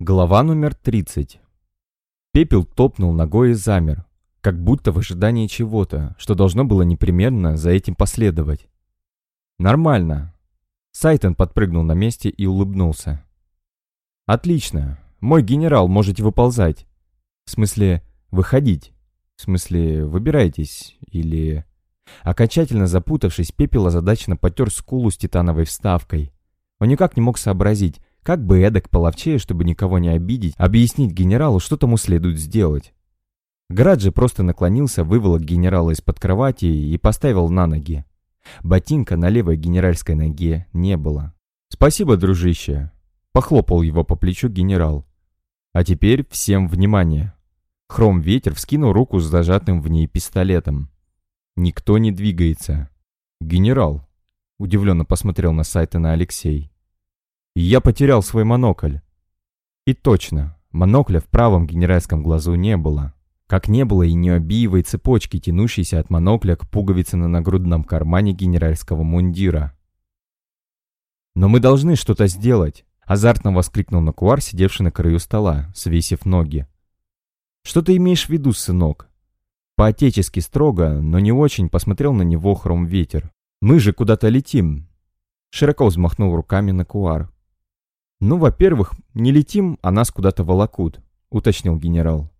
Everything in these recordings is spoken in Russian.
Глава номер 30. Пепел топнул ногой и замер, как будто в ожидании чего-то, что должно было непременно за этим последовать. «Нормально». Сайтон подпрыгнул на месте и улыбнулся. «Отлично. Мой генерал, можете выползать. В смысле, выходить. В смысле, выбирайтесь. Или...» Окончательно запутавшись, Пепел озадаченно потер скулу с титановой вставкой. Он никак не мог сообразить, как бы эдак половчее, чтобы никого не обидеть, объяснить генералу, что тому следует сделать. Граджи просто наклонился, выволок генерала из-под кровати и поставил на ноги. Ботинка на левой генеральской ноге не было. «Спасибо, дружище!» — похлопал его по плечу генерал. «А теперь всем внимание!» Хром-ветер вскинул руку с зажатым в ней пистолетом. «Никто не двигается!» «Генерал!» — удивленно посмотрел на Сайтона Алексей я потерял свой монокль. И точно, монокля в правом генеральском глазу не было. Как не было и необиевой цепочки, тянущейся от монокля к пуговице на нагрудном кармане генеральского мундира. «Но мы должны что-то сделать!» — азартно воскликнул Накуар, сидевший на краю стола, свесив ноги. «Что ты имеешь в виду, сынок?» По-отечески строго, но не очень посмотрел на него хром-ветер. «Мы же куда-то летим!» Широко взмахнул руками Накуар. «Ну, во-первых, не летим, а нас куда-то волокут», — уточнил генерал.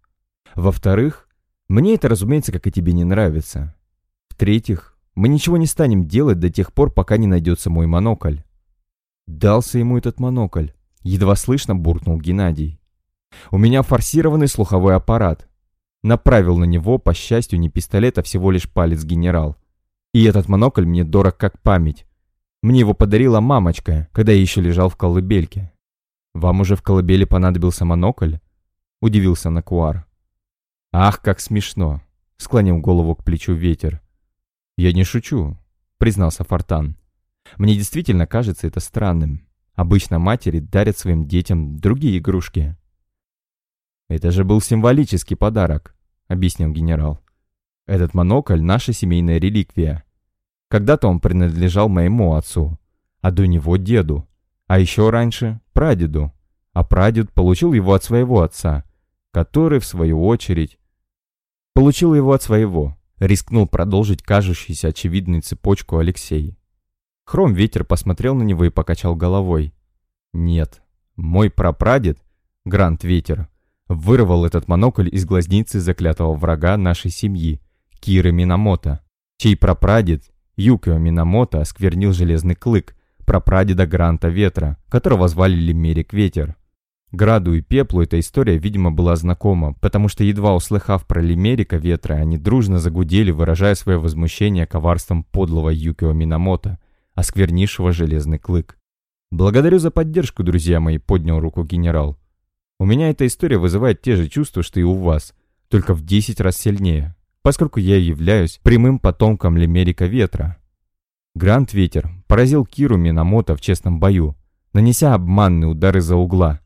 «Во-вторых, мне это, разумеется, как и тебе не нравится. В-третьих, мы ничего не станем делать до тех пор, пока не найдется мой монокль». Дался ему этот монокль. Едва слышно буркнул Геннадий. «У меня форсированный слуховой аппарат». Направил на него, по счастью, не пистолет, а всего лишь палец генерал. И этот монокль мне дорог как память. Мне его подарила мамочка, когда я еще лежал в колыбельке. Вам уже в колыбели понадобился монокль? Удивился Накуар. Ах, как смешно! Склонил голову к плечу ветер. Я не шучу, признался Фортан. Мне действительно кажется это странным. Обычно матери дарят своим детям другие игрушки. Это же был символический подарок, объяснил генерал. Этот монокль — наша семейная реликвия. Когда-то он принадлежал моему отцу, а до него деду, а еще раньше прадеду, а прадед получил его от своего отца, который, в свою очередь, получил его от своего, рискнул продолжить кажущуюся очевидной цепочку Алексей. Хром ветер посмотрел на него и покачал головой. Нет, мой прапрадед, Грант Ветер, вырвал этот монокль из глазницы заклятого врага нашей семьи, Киры Минамото, чей прапрадед Юкио Минамото осквернил железный клык, прапрадеда Гранта Ветра, которого звали Лимерик Ветер. Граду и Пеплу эта история, видимо, была знакома, потому что, едва услыхав про Лимерика Ветра, они дружно загудели, выражая свое возмущение коварством подлого Юкио Минамото, осквернившего железный клык. «Благодарю за поддержку, друзья мои», — поднял руку генерал. «У меня эта история вызывает те же чувства, что и у вас, только в десять раз сильнее поскольку я являюсь прямым потомком Лемерика Ветра. Грант Ветер поразил Киру Минамото в честном бою, нанеся обманные удары за угла.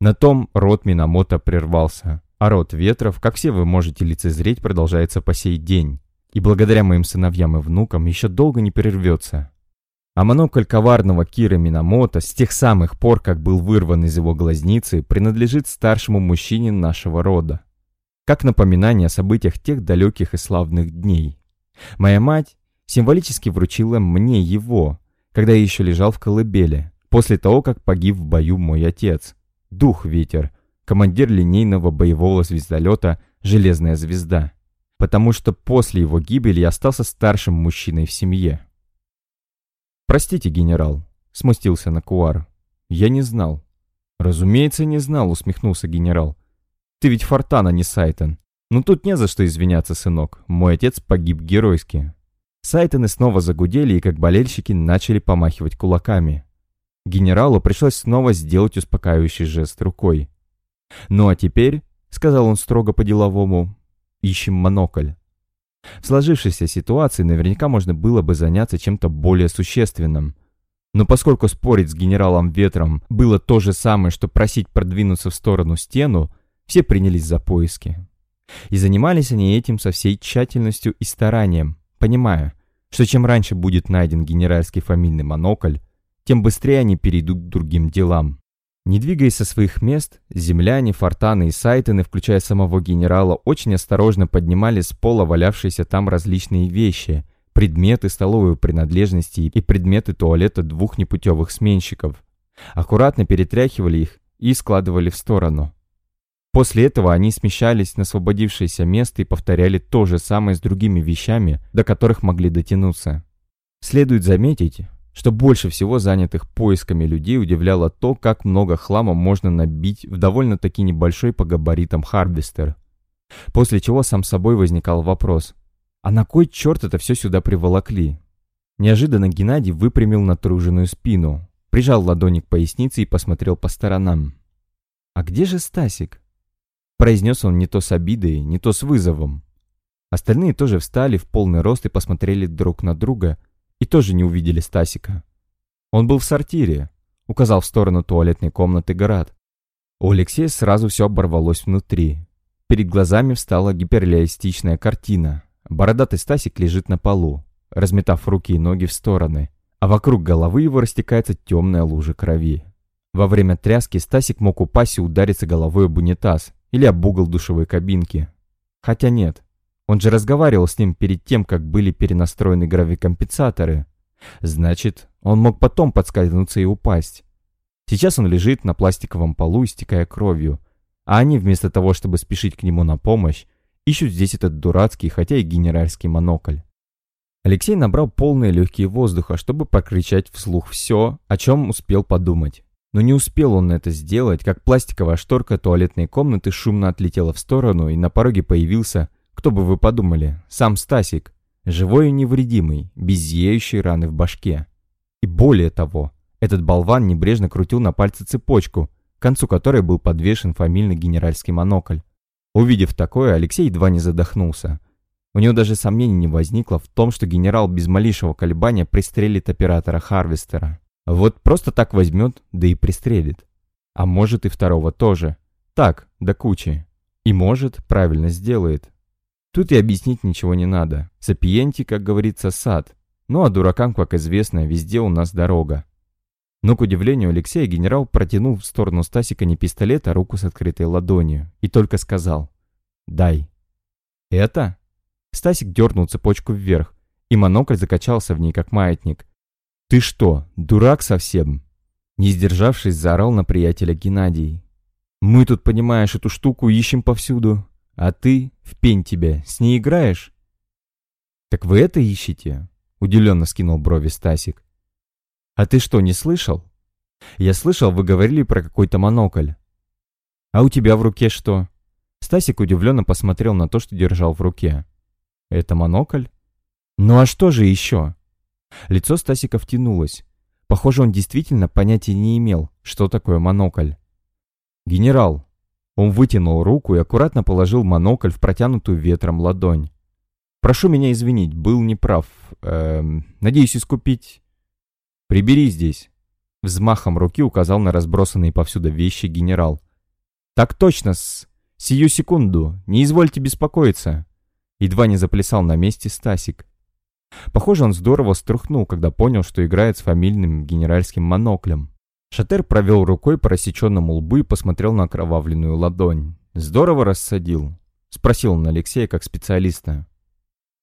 На том род Минамото прервался, а род Ветров, как все вы можете лицезреть, продолжается по сей день. И благодаря моим сыновьям и внукам еще долго не прервется. А монокль коварного Кира Минамото с тех самых пор, как был вырван из его глазницы, принадлежит старшему мужчине нашего рода как напоминание о событиях тех далеких и славных дней. Моя мать символически вручила мне его, когда я еще лежал в колыбели, после того, как погиб в бою мой отец, Дух Ветер, командир линейного боевого звездолета «Железная звезда», потому что после его гибели я остался старшим мужчиной в семье. «Простите, генерал», — смустился Накуар. «Я не знал». «Разумеется, не знал», — усмехнулся генерал. Ты ведь Фортана, не Сайтон. Ну тут не за что извиняться, сынок. Мой отец погиб геройски. Сайтоны снова загудели и, как болельщики, начали помахивать кулаками. Генералу пришлось снова сделать успокаивающий жест рукой. «Ну а теперь», — сказал он строго по-деловому, — «ищем монокль». В сложившейся ситуации наверняка можно было бы заняться чем-то более существенным. Но поскольку спорить с генералом Ветром было то же самое, что просить продвинуться в сторону стену, все принялись за поиски. И занимались они этим со всей тщательностью и старанием, понимая, что чем раньше будет найден генеральский фамильный монокль, тем быстрее они перейдут к другим делам. Не двигаясь со своих мест, земляне, фортаны и сайтены, включая самого генерала, очень осторожно поднимали с пола валявшиеся там различные вещи, предметы столовой принадлежности и предметы туалета двух непутевых сменщиков. Аккуратно перетряхивали их и складывали в сторону. После этого они смещались на освободившееся место и повторяли то же самое с другими вещами, до которых могли дотянуться. Следует заметить, что больше всего занятых поисками людей удивляло то, как много хлама можно набить в довольно-таки небольшой по габаритам Харвестер. После чего сам собой возникал вопрос, а на кой черт это все сюда приволокли? Неожиданно Геннадий выпрямил натруженную спину, прижал ладони к пояснице и посмотрел по сторонам. «А где же Стасик?» Произнес он не то с обидой, не то с вызовом. Остальные тоже встали в полный рост и посмотрели друг на друга, и тоже не увидели Стасика. Он был в сортире, указал в сторону туалетной комнаты Град. У Алексея сразу все оборвалось внутри. Перед глазами встала гиперреалистичная картина. Бородатый Стасик лежит на полу, разметав руки и ноги в стороны, а вокруг головы его растекается темная лужа крови. Во время тряски Стасик мог упасть и удариться головой об унитаз или об угол душевой кабинки. Хотя нет, он же разговаривал с ним перед тем, как были перенастроены гравикомпенсаторы. Значит, он мог потом подскользнуться и упасть. Сейчас он лежит на пластиковом полу, истекая кровью, а они вместо того, чтобы спешить к нему на помощь, ищут здесь этот дурацкий, хотя и генеральский монокль. Алексей набрал полные легкие воздуха, чтобы прокричать вслух все, о чем успел подумать. Но не успел он это сделать, как пластиковая шторка туалетной комнаты шумно отлетела в сторону, и на пороге появился кто бы вы подумали, сам Стасик, живой и невредимый, без зияющей раны в башке. И более того, этот болван небрежно крутил на пальце цепочку, к концу которой был подвешен фамильный генеральский монокль. Увидев такое, Алексей едва не задохнулся. У него даже сомнений не возникло в том, что генерал без малейшего колебания пристрелит оператора Харвестера. Вот просто так возьмет, да и пристрелит. А может и второго тоже. Так, до кучи. И может, правильно сделает. Тут и объяснить ничего не надо. Сапиенти, как говорится, сад. Ну а дуракам, как известно, везде у нас дорога. Но, к удивлению Алексея, генерал протянул в сторону Стасика не пистолет, а руку с открытой ладонью. И только сказал «Дай». «Это?» Стасик дернул цепочку вверх, и монокль закачался в ней, как маятник. «Ты что, дурак совсем?» Не сдержавшись, заорал на приятеля Геннадий. «Мы тут, понимаешь, эту штуку ищем повсюду. А ты, в пень тебе, с ней играешь? Так вы это ищете? Удивленно скинул брови Стасик. А ты что, не слышал? Я слышал, вы говорили про какой-то монокль. А у тебя в руке что? Стасик удивленно посмотрел на то, что держал в руке. Это монокль? Ну а что же еще? Лицо Стасика втянулось. Похоже, он действительно понятия не имел, что такое монокль. «Генерал, он вытянул руку и аккуратно положил монокль в протянутую ветром ладонь. «Прошу меня извинить, был неправ. Эм, надеюсь искупить...» «Прибери здесь!» Взмахом руки указал на разбросанные повсюду вещи генерал. «Так точно, с... Сию секунду, не извольте беспокоиться!» Едва не заплясал на месте Стасик. Похоже, он здорово струхнул, когда понял, что играет с фамильным генеральским моноклем. Шатер провел рукой по рассеченному лбу и посмотрел на окровавленную ладонь. «Здорово рассадил?» — спросил он Алексея как специалиста.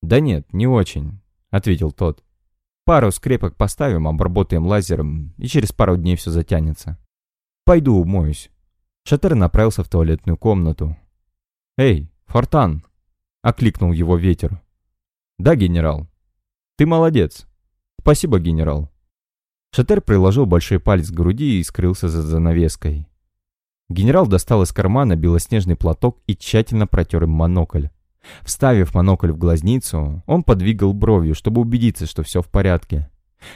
«Да нет, не очень», — ответил тот. «Пару скрепок поставим, обработаем лазером, и через пару дней все затянется. Пойду умоюсь». Шатер направился в туалетную комнату. «Эй, Фортан!» — окликнул его ветер. «Да, генерал». «Ты молодец». «Спасибо, генерал». Шатер приложил большой палец к груди и скрылся за занавеской. Генерал достал из кармана белоснежный платок и тщательно протер им монокль. Вставив монокль в глазницу, он подвигал бровью, чтобы убедиться, что все в порядке.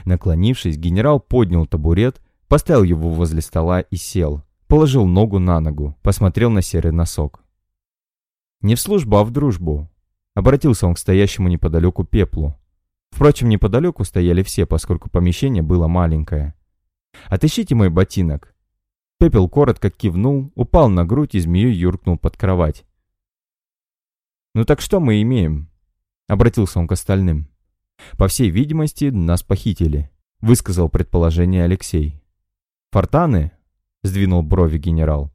Наклонившись, генерал поднял табурет, поставил его возле стола и сел. Положил ногу на ногу, посмотрел на серый носок. «Не в службу, а в дружбу», — обратился он к стоящему неподалеку пеплу. Впрочем, неподалеку стояли все, поскольку помещение было маленькое. «Отыщите мой ботинок». Пепел коротко кивнул, упал на грудь и змеей юркнул под кровать. «Ну так что мы имеем?» Обратился он к остальным. «По всей видимости, нас похитили», — высказал предположение Алексей. «Фортаны?» — сдвинул брови генерал.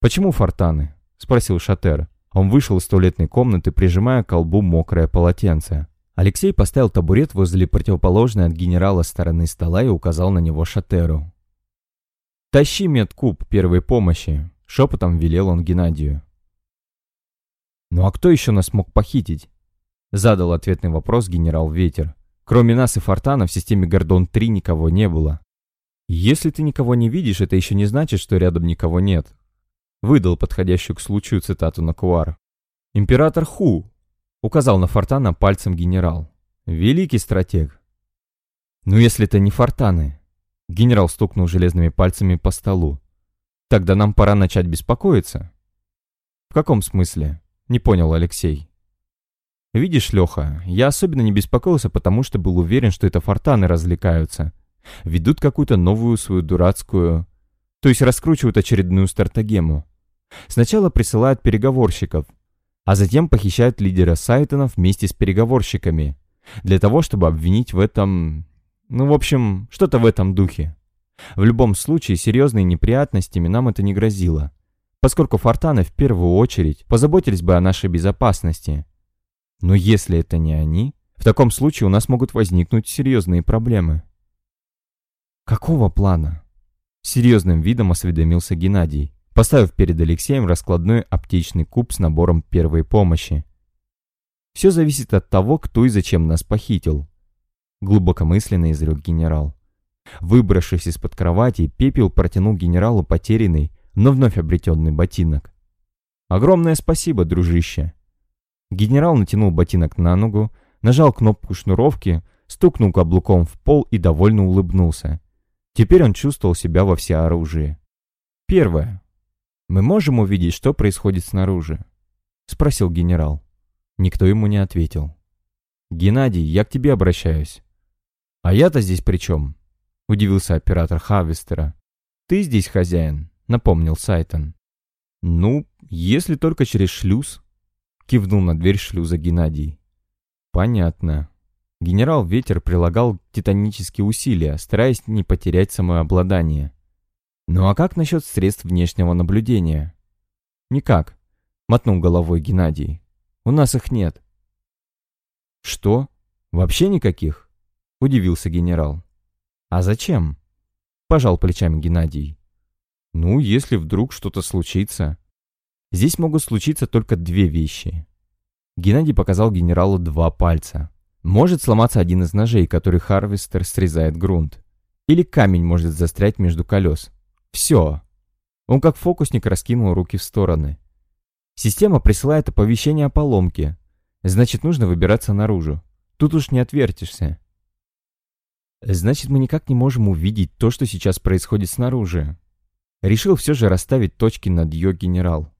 «Почему фортаны?» — спросил Шатер. Он вышел из туалетной комнаты, прижимая к колбу мокрое полотенце. Алексей поставил табурет возле противоположной от генерала стороны стола и указал на него Шатеру. «Тащи медкуб первой помощи», — шепотом велел он Геннадию. «Ну а кто еще нас мог похитить?» — задал ответный вопрос генерал Ветер. «Кроме нас и Фортана в системе Гордон-3 никого не было». «Если ты никого не видишь, это еще не значит, что рядом никого нет», — выдал подходящую к случаю цитату Накуар. «Император Ху», — указал на Фортана пальцем генерал. «Великий стратег». «Ну если это не Фортаны», — генерал стукнул железными пальцами по столу. «Тогда нам пора начать беспокоиться». «В каком смысле?» — не понял Алексей. «Видишь, Леха, я особенно не беспокоился, потому что был уверен, что это фортаны развлекаются. Ведут какую-то новую свою дурацкую... То есть раскручивают очередную стратегему. Сначала присылают переговорщиков, а затем похищают лидера Сайтонов вместе с переговорщиками. Для того, чтобы обвинить в этом... Ну, в общем, что-то в этом духе. В любом случае, серьезными неприятностями нам это не грозило поскольку фортаны в первую очередь позаботились бы о нашей безопасности. Но если это не они, в таком случае у нас могут возникнуть серьезные проблемы. Какого плана? Серьезным видом осведомился Геннадий, поставив перед Алексеем раскладной аптечный куб с набором первой помощи. Все зависит от того, кто и зачем нас похитил. Глубокомысленно изрек генерал. Выбравшись из-под кровати, Пепел протянул генералу потерянный, но вновь обретенный ботинок. «Огромное спасибо, дружище!» Генерал натянул ботинок на ногу, нажал кнопку шнуровки, стукнул каблуком в пол и довольно улыбнулся. Теперь он чувствовал себя во всеоружии. «Первое. Мы можем увидеть, что происходит снаружи?» — спросил генерал. Никто ему не ответил. «Геннадий, я к тебе обращаюсь». «А я-то здесь при чем?» — удивился оператор Хавестера. «Ты здесь хозяин. — напомнил Сайтон. «Ну, если только через шлюз», — кивнул на дверь шлюза Геннадий. «Понятно». Генерал Ветер прилагал титанические усилия, стараясь не потерять самообладание. «Ну а как насчет средств внешнего наблюдения?» «Никак», — мотнул головой Геннадий. «У нас их нет». «Что? Вообще никаких?» — удивился генерал. «А зачем?» — пожал плечами Геннадий. Ну, если вдруг что-то случится. Здесь могут случиться только две вещи. Геннадий показал генералу два пальца. Может сломаться один из ножей, который Харвестер срезает грунт. Или камень может застрять между колес. Все. Он как фокусник раскинул руки в стороны. Система присылает оповещение о поломке. Значит, нужно выбираться наружу. Тут уж не отвертишься. Значит, мы никак не можем увидеть то, что сейчас происходит снаружи. Решил все же расставить точки над ее генерал.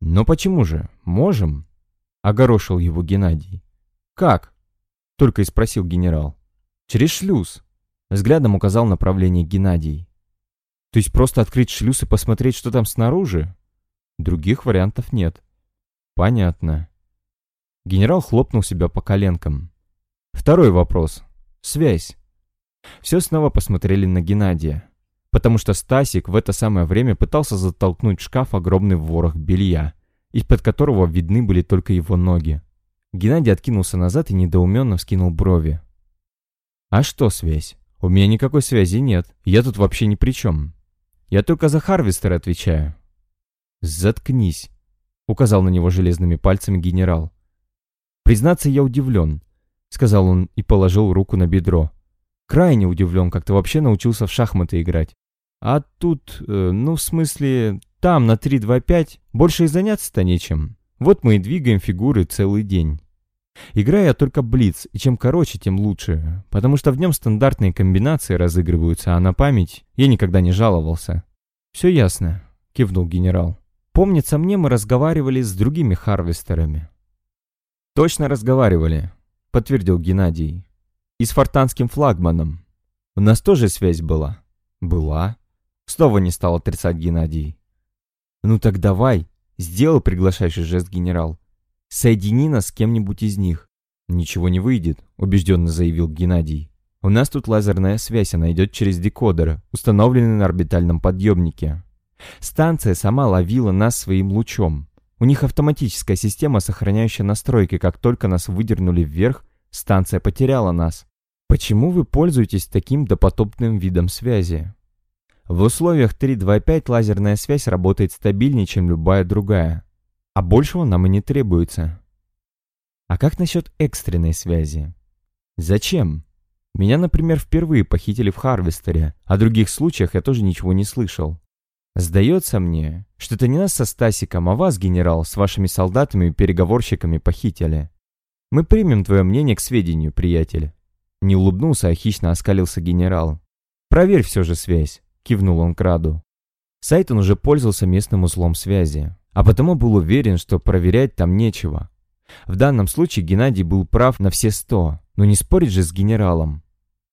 «Но почему же? Можем?» — огорошил его Геннадий. «Как?» — только и спросил генерал. «Через шлюз», — взглядом указал направление Геннадий. «То есть просто открыть шлюз и посмотреть, что там снаружи?» Других вариантов нет. «Понятно». Генерал хлопнул себя по коленкам. Второй вопрос. Связь. Все снова посмотрели на Геннадия потому что Стасик в это самое время пытался затолкнуть в шкаф огромный ворох белья, из-под которого видны были только его ноги. Геннадий откинулся назад и недоуменно вскинул брови. «А что связь? У меня никакой связи нет. Я тут вообще ни при чем. Я только за Харвестера отвечаю». «Заткнись», — указал на него железными пальцами генерал. «Признаться, я удивлен», — сказал он и положил руку на бедро. «Крайне удивлен, как ты вообще научился в шахматы играть. А тут, э, ну, в смысле, там на 3-2-5 больше и заняться-то нечем. Вот мы и двигаем фигуры целый день. Играю я только блиц, и чем короче, тем лучше, потому что в нем стандартные комбинации разыгрываются, а на память я никогда не жаловался. «Все ясно», — кивнул генерал. «Помнится мне, мы разговаривали с другими харвестерами». «Точно разговаривали», — подтвердил Геннадий. «И с фортанским флагманом. У нас тоже связь была». «Была», Снова не стал отрицать Геннадий. «Ну так давай, сделай приглашающий жест генерал. Соедини нас с кем-нибудь из них». «Ничего не выйдет», — убежденно заявил Геннадий. У нас тут лазерная связь, она идет через декодер, установленный на орбитальном подъемнике. Станция сама ловила нас своим лучом. У них автоматическая система, сохраняющая настройки. Как только нас выдернули вверх, станция потеряла нас. Почему вы пользуетесь таким допотопным видом связи? В условиях 3.2.5 лазерная связь работает стабильнее, чем любая другая. А большего нам и не требуется. А как насчет экстренной связи? Зачем? Меня, например, впервые похитили в Харвестере, о других случаях я тоже ничего не слышал. Сдается мне, что это не нас со Стасиком, а вас, генерал, с вашими солдатами и переговорщиками похитили. Мы примем твое мнение к сведению, приятель. Не улыбнулся, а хищно оскалился генерал. Проверь все же связь, кивнул он к Раду. Сайтон уже пользовался местным узлом связи, а потому был уверен, что проверять там нечего. В данном случае Геннадий был прав на все сто, но не спорить же с генералом.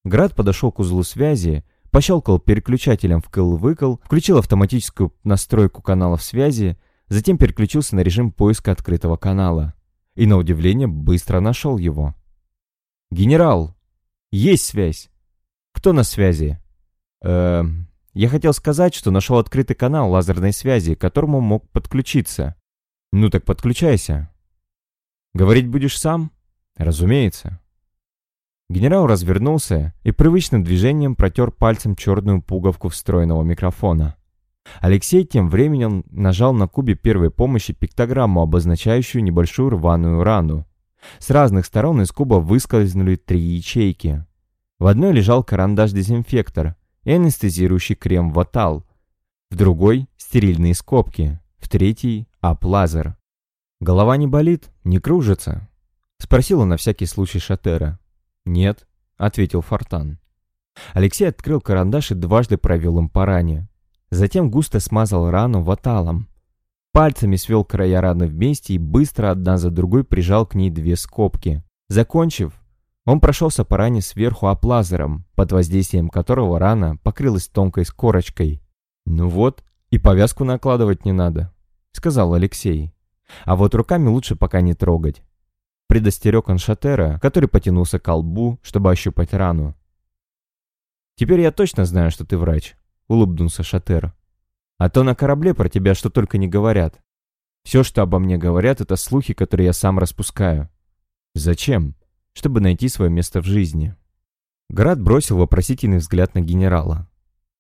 Град подошел к узлу связи, пощелкал переключателем в кл-выкл, включил автоматическую настройку каналов связи, затем переключился на режим поиска открытого канала. И, на удивление, быстро нашел его. «Генерал! Есть связь! Кто на связи?» «Эм...» Я хотел сказать, что нашел открытый канал лазерной связи, к которому мог подключиться. Ну так подключайся. Говорить будешь сам? Разумеется. Генерал развернулся и привычным движением протер пальцем черную пуговку встроенного микрофона. Алексей тем временем нажал на кубе первой помощи пиктограмму, обозначающую небольшую рваную рану. С разных сторон из куба выскользнули три ячейки. В одной лежал карандаш-дезинфектор и анестезирующий крем «Ватал», в другой – стерильные скобки, в третьей – ап-лазер. «Голова не болит? Не кружится?» – спросила на всякий случай Шатера. «Нет», — ответил Фортан. Алексей открыл карандаш и дважды провел им по ране. Затем густо смазал рану ваталом. Пальцами свел края раны вместе и быстро одна за другой прижал к ней две скобки. Закончив, он прошелся по ране сверху аплазером, под воздействием которого рана покрылась тонкой скорочкой. «Ну вот, и повязку накладывать не надо», — сказал Алексей. «А вот руками лучше пока не трогать. Предостерег он Шатера, который потянулся к колбу, чтобы ощупать рану. «Теперь я точно знаю, что ты врач», — улыбнулся Шатер. «А то на корабле про тебя что только не говорят. Все, что обо мне говорят, это слухи, которые я сам распускаю. Зачем? Чтобы найти свое место в жизни». Град бросил вопросительный взгляд на генерала.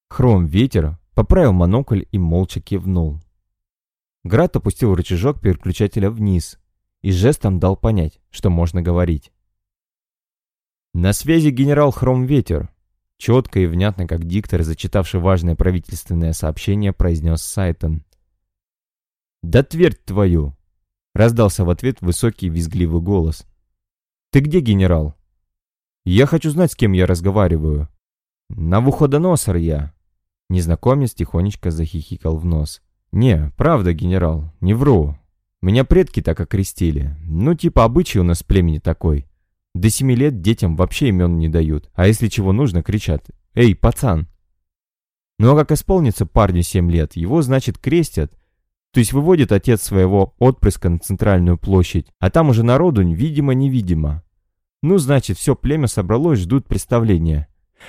Хром ветер поправил монокль и молча кивнул. Град опустил рычажок переключателя вниз, и жестом дал понять, что можно говорить. На связи генерал Хромветер. Четко и внятно, как диктор, зачитавший важное правительственное сообщение, произнес Сайтон. «Да твердь твою!» — раздался в ответ высокий визгливый голос. «Ты где, генерал?» «Я хочу знать, с кем я разговариваю». «Навуходоносор я!» Незнакомец тихонечко захихикал в нос. «Не, правда, генерал, не вру. Меня предки так окрестили. Ну, типа обычай у нас в племени такой. До семи лет детям вообще имен не дают. А если чего нужно, кричат «Эй, пацан!». Ну а как исполнится парню семь лет, его, значит, крестят. То есть выводит отец своего отпрыска на центральную площадь, а там уже народу видимо-невидимо. Ну, значит, все племя собралось, ждут представления.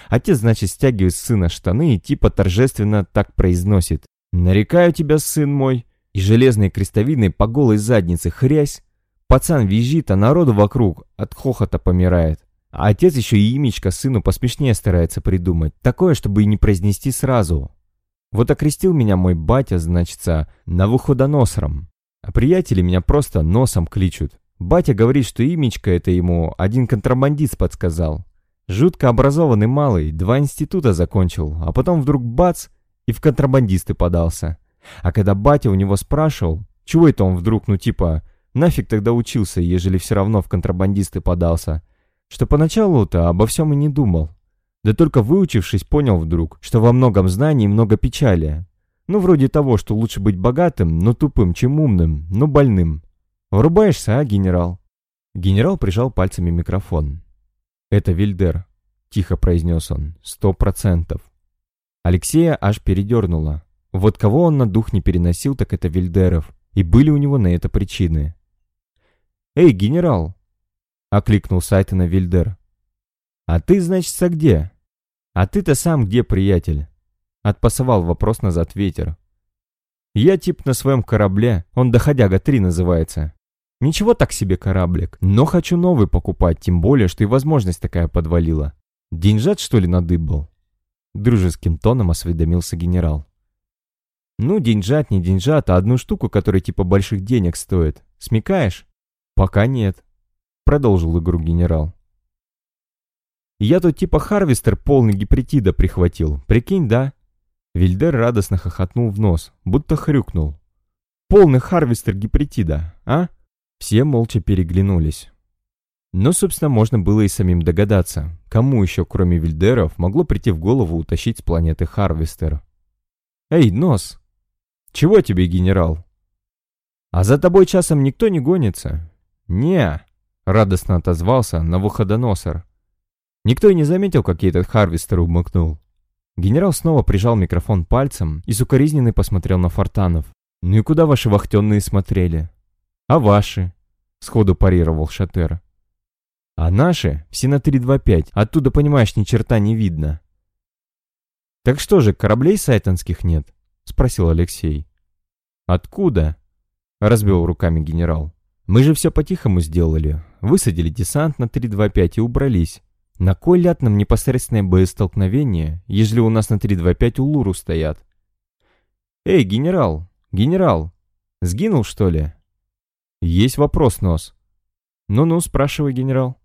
Отец, значит, стягивает сына штаны и типа торжественно так произносит. «Нарекаю тебя, сын мой, и железной крестовиной по голой заднице хрясь. Пацан визжит, а народу вокруг от хохота помирает. А отец еще и имечко сыну посмешнее старается придумать. Такое, чтобы и не произнести сразу. Вот окрестил меня мой батя, значится, навуходоносором. А приятели меня просто носом кличут. Батя говорит, что имечко это ему один контрабандист подсказал. Жутко образованный малый, два института закончил, а потом вдруг бац, и в контрабандисты подался. А когда батя у него спрашивал, чего это он вдруг, ну типа, нафиг тогда учился, ежели все равно в контрабандисты подался, что поначалу-то обо всем и не думал. Да только выучившись, понял вдруг, что во многом знаний много печали. Ну, вроде того, что лучше быть богатым, но тупым, чем умным, но больным. Врубаешься, а, генерал? Генерал прижал пальцами микрофон. «Это Вильдер», — тихо произнес он, — «сто процентов». Алексея аж передернуло. Вот кого он на дух не переносил, так это Вильдеров. И были у него на это причины. «Эй, генерал!» — окликнул Сайтона Вильдер. «А ты, значит, где?» «А ты-то сам где, приятель?» Отпасовал вопрос назад ветер. «Я тип на своем корабле, он Доходяга-3 называется. Ничего так себе кораблик, но хочу новый покупать, тем более, что и возможность такая подвалила. Деньжат, что ли, надыбал?» Дружеским тоном осведомился генерал. «Ну, деньжат, не деньжат, а одну штуку, которая типа больших денег стоит. Смекаешь?» «Пока нет», — продолжил игру генерал. «Я тут типа Харвестер полный гипретида прихватил, прикинь, да?» Вильдер радостно хохотнул в нос, будто хрюкнул. «Полный Харвестер гипретида, а?» Все молча переглянулись. Но, собственно, можно было и самим догадаться, кому еще, кроме Вильдеров, могло прийти в голову утащить с планеты Харвестер. «Эй, Нос! Чего тебе, генерал?» «А за тобой часом никто не гонится?» «Не!» — радостно отозвался Навуходоносор. Никто и не заметил, как я этот Харвестер умыкнул. Генерал снова прижал микрофон пальцем и сукоризненный посмотрел на Фортанов. «Ну и куда ваши вахтенные смотрели?» «А ваши?» — сходу парировал Шатер. «А наши? Все на 325. Оттуда, понимаешь, ни черта не видно». «Так что же, кораблей сайтонских нет?» — спросил Алексей. «Откуда?» — разбил руками генерал. «Мы же все по-тихому сделали. Высадили десант на 325 и убрались. На кой ляд нам непосредственное боестолкновение, ежели у нас на 325 Улуру стоят?» «Эй, генерал! Генерал! Сгинул, что ли?» «Есть вопрос, Нос». «Ну-ну, спрашивай, генерал».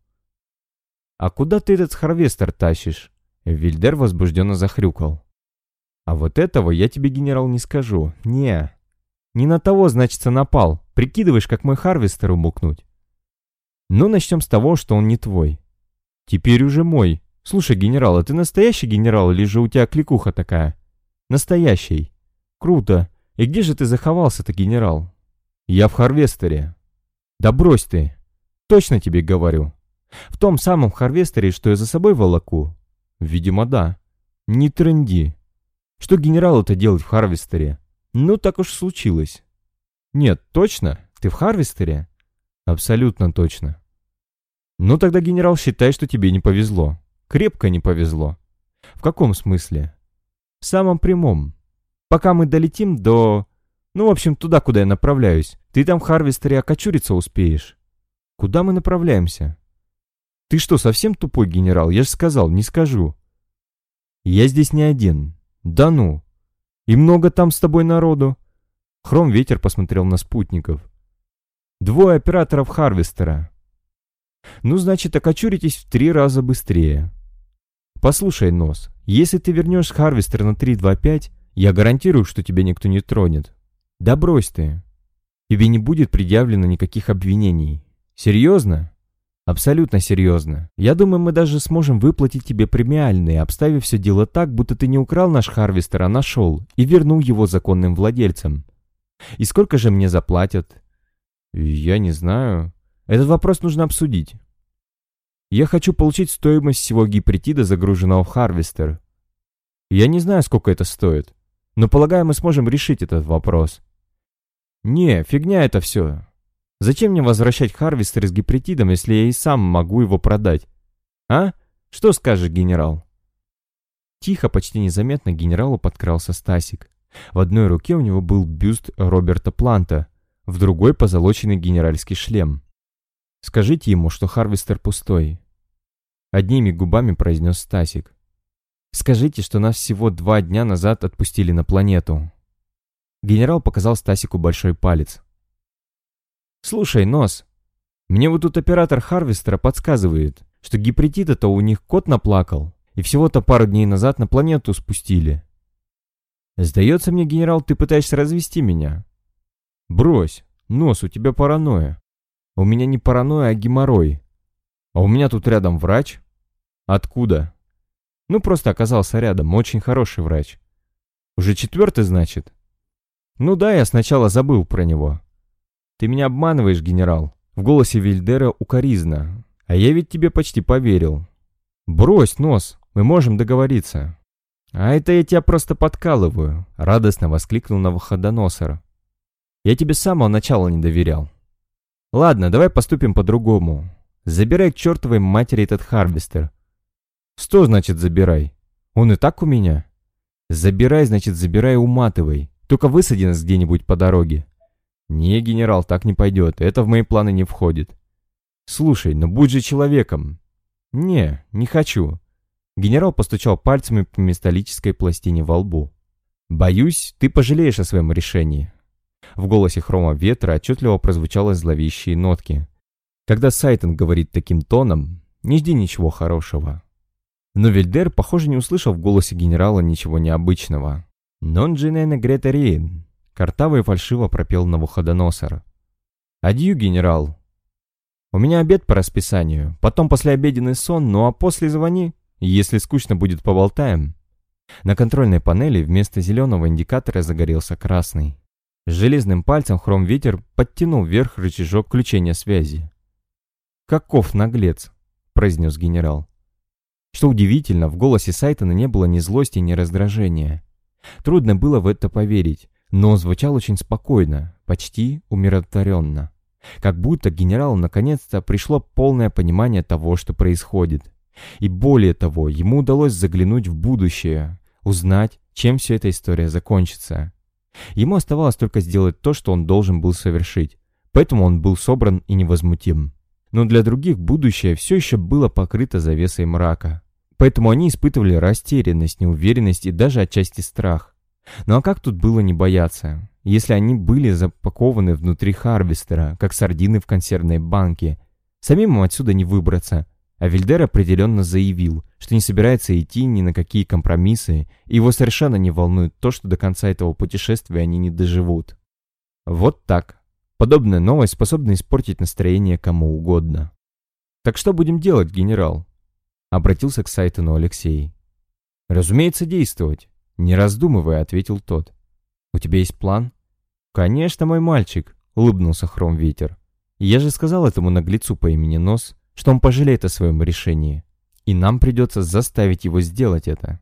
«А куда ты этот харвестер тащишь?» Вильдер возбужденно захрюкал. «А вот этого я тебе, генерал, не скажу. Не. Не на того, значится, напал. Прикидываешь, как мой харвестер умыкнуть. Ну, начнем с того, что он не твой. Теперь уже мой. Слушай, генерал, а ты настоящий генерал или же у тебя кликуха такая? Настоящий. Круто. И где же ты заховался-то, генерал? Я в Харвестере. Да брось ты. Точно тебе говорю. В том самом Харвестере, что я за собой волоку? Видимо, да. Не тренди. Что генералу-то делать в Харвестере? Ну, так уж случилось. Нет, точно? Ты в Харвестере? Абсолютно точно. Ну, тогда, генерал, считай, что тебе не повезло. Крепко не повезло. В каком смысле? В самом прямом. Пока мы долетим до... Ну, в общем, туда, куда я направляюсь. Ты там в Харвестере окочуриться успеешь. Куда мы направляемся? Ты что, совсем тупой генерал? Я же сказал, не скажу. Я здесь не один. Да ну. И много там с тобой народу? Хром Ветер посмотрел на спутников. Двое операторов Харвестера. Ну, значит, окочуритесь в три раза быстрее. Послушай, Нос, если ты вернешь Харвестер на 325, я гарантирую, что тебя никто не тронет. Да брось ты. Тебе не будет предъявлено никаких обвинений. Серьезно? Абсолютно серьезно. Я думаю, мы даже сможем выплатить тебе премиальные, обставив все дело так, будто ты не украл наш Харвестер, а нашел и вернул его законным владельцам. И сколько же мне заплатят? Я не знаю. Этот вопрос нужно обсудить. Я хочу получить стоимость всего гипретида, загруженного в Харвестер. Я не знаю, сколько это стоит. Но полагаю, мы сможем решить этот вопрос. Не, фигня это все. Зачем мне возвращать Харвестер с гипретидом, если я и сам могу его продать? А? Что скажешь, генерал? Тихо, почти незаметно генералу подкрался Стасик. В одной руке у него был бюст Роберта Планта, в другой позолоченный генеральский шлем. «Скажите ему, что Харвестер пустой», — одними губами произнес Стасик. Скажите, что нас всего два дня назад отпустили на планету. Генерал показал Стасику большой палец. Слушай, Нос, мне вот тут оператор Харвестера подсказывает, что гипретита-то у них кот наплакал, и всего-то пару дней назад на планету спустили. Сдается мне, генерал, ты пытаешься развести меня. Брось, Нос, у тебя паранойя. У меня не паранойя, а геморрой. А у меня тут рядом врач. Откуда? Ну, просто оказался рядом, очень хороший врач. Уже четвертый, значит? Ну да, я сначала забыл про него. Ты меня обманываешь, генерал. В голосе Вильдера укоризна. А я ведь тебе почти поверил. Брось нос, мы можем договориться. А это я тебя просто подкалываю, радостно воскликнул Новоходоносор. Я тебе с самого начала не доверял. Ладно, давай поступим по-другому. Забирай к чертовой матери этот Харвестер. Сто, значит, забирай. Он и так у меня. Забирай, значит, забирай, уматывай. Только высади нас где-нибудь по дороге. Не, генерал, так не пойдет. Это в мои планы не входит. Слушай, ну будь же человеком. Не, не хочу. Генерал постучал пальцами по металлической пластине во лбу. «Боюсь, ты пожалеешь о своем решении». В голосе хрома ветра отчетливо прозвучало зловещие нотки. Когда Сайтон говорит таким тоном, не жди ничего хорошего. Но Вильдер, похоже, не услышал в голосе генерала ничего необычного. «Нон джинене гретерин», — картаво и фальшиво пропел Навуходоносор. «Адью, генерал. У меня обед по расписанию, потом послеобеденный сон, ну а после звони, если скучно будет, поболтаем». На контрольной панели вместо зеленого индикатора загорелся красный. С железным пальцем хром-ветер подтянул вверх рычажок включения связи. «Каков наглец!» – произнес генерал. Что удивительно, в голосе Сайтона не было ни злости, ни раздражения. Трудно было в это поверить, но он звучал очень спокойно, почти умиротворенно. Как будто генералу наконец-то пришло полное понимание того, что происходит. И более того, ему удалось заглянуть в будущее, узнать, чем вся эта история закончится. Ему оставалось только сделать то, что он должен был совершить, поэтому он был собран и невозмутим. Но для других будущее все еще было покрыто завесой мрака. Поэтому они испытывали растерянность, неуверенность и даже отчасти страх. Ну а как тут было не бояться, если они были запакованы внутри Харвестера, как сардины в консервной банке? Самим им отсюда не выбраться – а Вильдер определенно заявил, что не собирается идти ни на какие компромиссы, и его совершенно не волнует то, что до конца этого путешествия они не доживут. Вот так. Подобная новость способна испортить настроение кому угодно. «Так что будем делать, генерал?» Обратился к Сайтону Алексей. «Разумеется, действовать», — не раздумывая, ответил тот. «У тебя есть план?» «Конечно, мой мальчик», — улыбнулся Хром Ветер. «Я же сказал этому наглецу по имени Нос, что он пожалеет о своем решении, и нам придется заставить его сделать это.